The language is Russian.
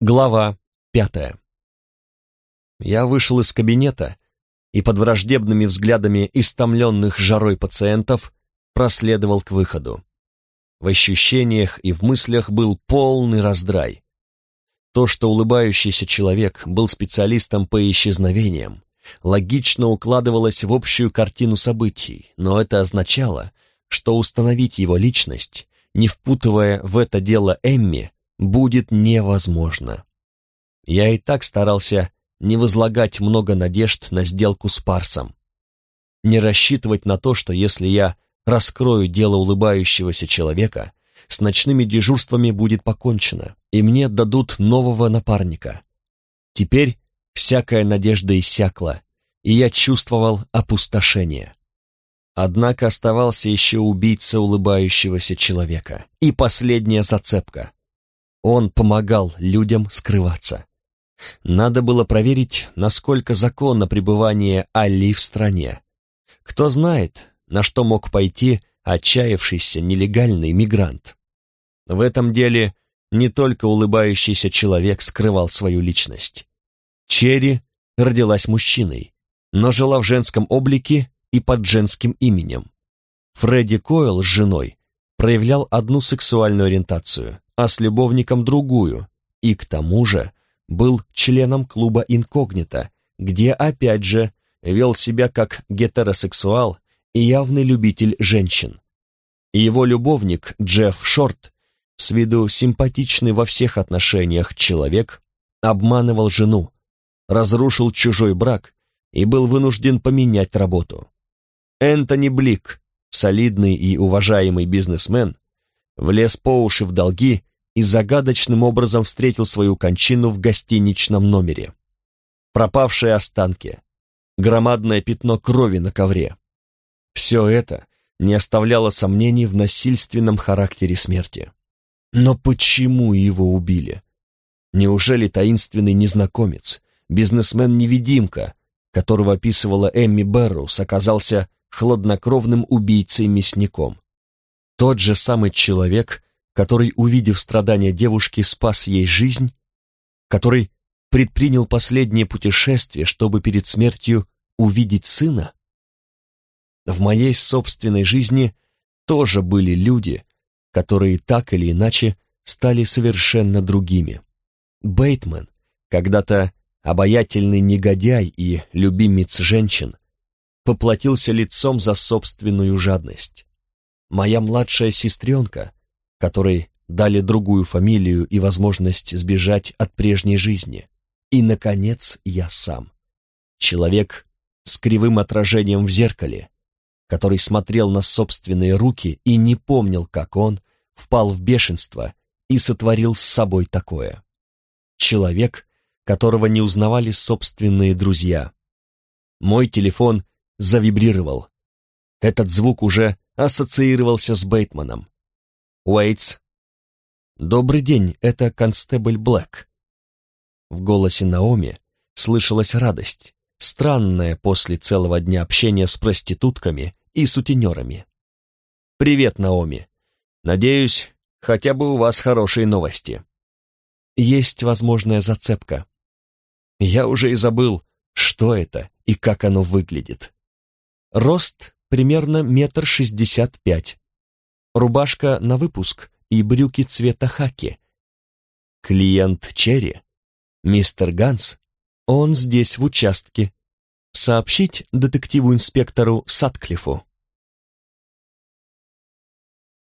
Глава пятая. Я вышел из кабинета и под враждебными взглядами истомленных жарой пациентов проследовал к выходу. В ощущениях и в мыслях был полный раздрай. То, что улыбающийся человек был специалистом по исчезновениям, логично укладывалось в общую картину событий, но это означало, что установить его личность, не впутывая в это дело Эмми, будет невозможно. Я и так старался не возлагать много надежд на сделку с Парсом. Не рассчитывать на то, что если я раскрою дело улыбающегося человека, с ночными дежурствами будет покончено, и мне дадут нового напарника. Теперь всякая надежда иссякла, и я чувствовал опустошение. Однако оставался еще убийца улыбающегося человека. И последняя зацепка. Он помогал людям скрываться. Надо было проверить, насколько законно пребывание Али в стране. Кто знает, на что мог пойти отчаявшийся нелегальный мигрант. В этом деле не только улыбающийся человек скрывал свою личность. Черри родилась мужчиной, но жила в женском облике и под женским именем. Фредди Койл с женой проявлял одну сексуальную ориентацию, а с любовником другую, и к тому же был членом клуба «Инкогнито», где, опять же, вел себя как гетеросексуал и явный любитель женщин. Его любовник Джефф Шорт, с виду симпатичный во всех отношениях человек, обманывал жену, разрушил чужой брак и был вынужден поменять работу. Энтони Блик, солидный и уважаемый бизнесмен, влез по уши в долги и загадочным образом встретил свою кончину в гостиничном номере. Пропавшие останки, громадное пятно крови на ковре. Все это не оставляло сомнений в насильственном характере смерти. Но почему его убили? Неужели таинственный незнакомец, бизнесмен-невидимка, которого описывала Эмми Беррус, оказался хладнокровным убийцей-мясником? Тот же самый человек, который, увидев страдания девушки, спас ей жизнь, который предпринял последнее путешествие, чтобы перед смертью увидеть сына? В моей собственной жизни тоже были люди, которые так или иначе стали совершенно другими. Бейтман, когда-то обаятельный негодяй и любимец женщин, поплатился лицом за собственную жадность. Моя младшая сестренка, которой дали другую фамилию и возможность сбежать от прежней жизни. И, наконец, я сам. Человек с кривым отражением в зеркале, который смотрел на собственные руки и не помнил, как он впал в бешенство и сотворил с собой такое. Человек, которого не узнавали собственные друзья. Мой телефон завибрировал. Этот звук уже ассоциировался с Бейтманом. Уэйтс. Добрый день, это констебль Блэк. В голосе Наоми слышалась радость, странная после целого дня общения с проститутками и сутенерами. «Привет, Наоми. Надеюсь, хотя бы у вас хорошие новости». Есть возможная зацепка. Я уже и забыл, что это и как оно выглядит. Рост примерно метр шестьдесят пять рубашка на выпуск и брюки цвета хаки. Клиент Черри, мистер Ганс, он здесь в участке. Сообщить детективу-инспектору Сатклифу.